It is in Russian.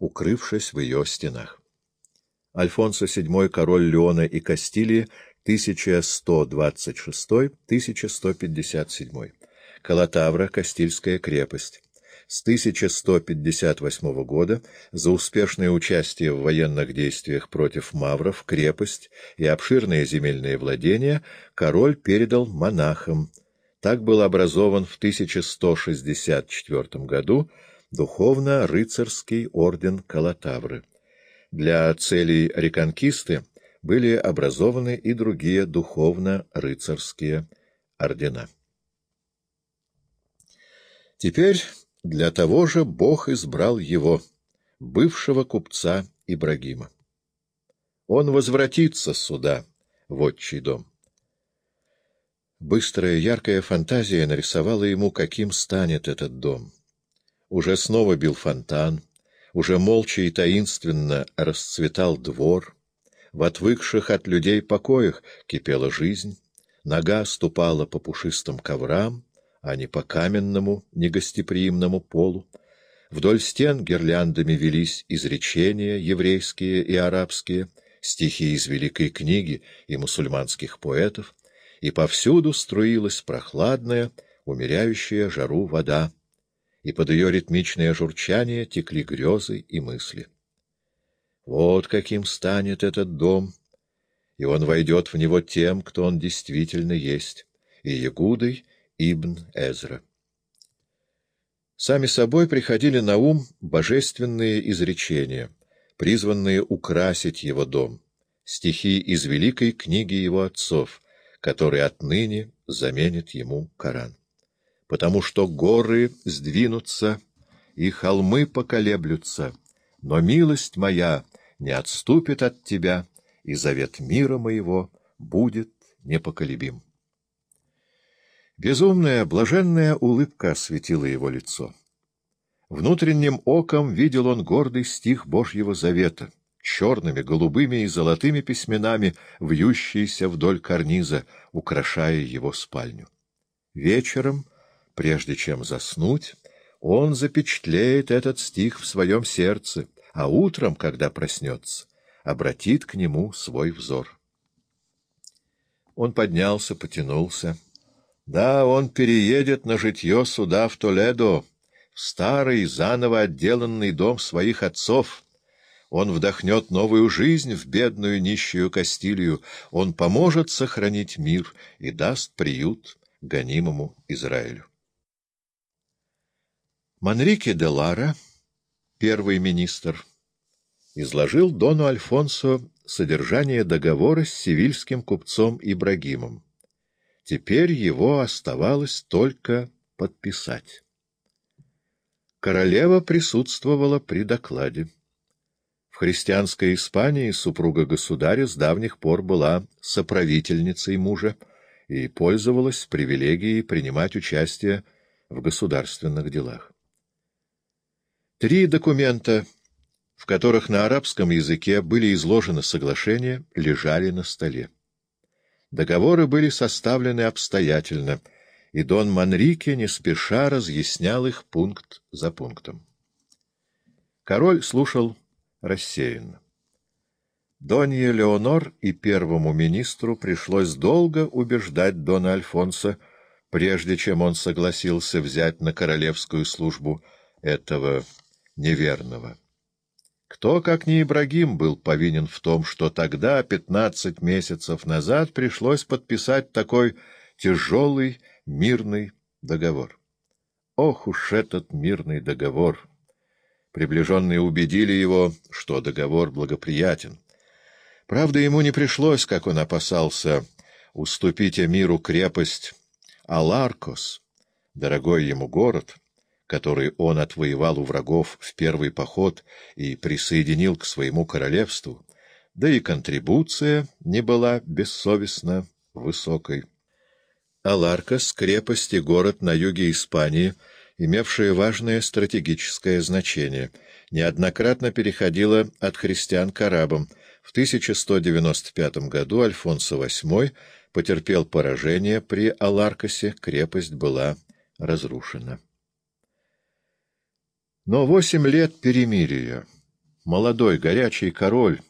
укрывшись в ее стенах. Альфонсо VII, король Леона и Кастилии, 1126-1157. Калатавра, Кастильская крепость. С 1158 года за успешное участие в военных действиях против мавров, крепость и обширные земельные владения король передал монахам. Так был образован в 1164 году духовно-рыцарский орден Калатавры. Для целей реконкисты были образованы и другие духовно-рыцарские ордена. Теперь для того же Бог избрал его, бывшего купца Ибрагима. Он возвратится сюда, в отчий дом. Быстрая, яркая фантазия нарисовала ему, каким станет этот дом. Уже снова бил фонтан, уже молча и таинственно расцветал двор, в отвыкших от людей покоях кипела жизнь, нога ступала по пушистым коврам, а не по каменному, негостеприимному полу. Вдоль стен гирляндами велись изречения еврейские и арабские, стихи из Великой книги и мусульманских поэтов, и повсюду струилась прохладная, умеряющая жару вода, и под ее ритмичное журчание текли грезы и мысли. Вот каким станет этот дом, и он войдет в него тем, кто он действительно есть, и Ягудой, Ибн Эзра. Сами собой приходили на ум божественные изречения, призванные украсить его дом, стихи из великой книги его отцов, который отныне заменит ему Коран. Потому что горы сдвинутся и холмы поколеблются, но милость моя не отступит от тебя, и завет мира моего будет непоколебим. Безумная, блаженная улыбка осветила его лицо. Внутренним оком видел он гордый стих Божьего завета, черными, голубыми и золотыми письменами, вьющиеся вдоль карниза, украшая его спальню. Вечером, прежде чем заснуть, он запечатлеет этот стих в своем сердце, а утром, когда проснется, обратит к нему свой взор. Он поднялся, потянулся. Да, он переедет на житье сюда, в Толедо, в старый, заново отделанный дом своих отцов. Он вдохнет новую жизнь в бедную нищую Кастилию. Он поможет сохранить мир и даст приют гонимому Израилю. Манрике де Лара, первый министр, изложил Дону Альфонсо содержание договора с сивильским купцом Ибрагимом. Теперь его оставалось только подписать. Королева присутствовала при докладе. В христианской Испании супруга государя с давних пор была соправительницей мужа и пользовалась привилегией принимать участие в государственных делах. Три документа, в которых на арабском языке были изложены соглашения, лежали на столе. Договоры были составлены обстоятельно, и Дон Манрике не спеша разъяснял их пункт за пунктом. Король слушал рассеянно. Донье Леонор и первому министру пришлось долго убеждать Дона Альфонса, прежде чем он согласился взять на королевскую службу этого неверного. Кто, как не Ибрагим, был повинен в том, что тогда, пятнадцать месяцев назад, пришлось подписать такой тяжелый мирный договор? Ох уж этот мирный договор! Приближенные убедили его, что договор благоприятен. Правда, ему не пришлось, как он опасался, уступить Эмиру крепость Аларкос, дорогой ему город — который он отвоевал у врагов в первый поход и присоединил к своему королевству, да и контрибуция не была бессовестно высокой. Аларкас — крепость и город на юге Испании, имевшая важное стратегическое значение, неоднократно переходила от христиан к арабам. В 1195 году Альфонсо VIII потерпел поражение при Аларкасе, крепость была разрушена. Но восемь лет перемирия, молодой, горячий король,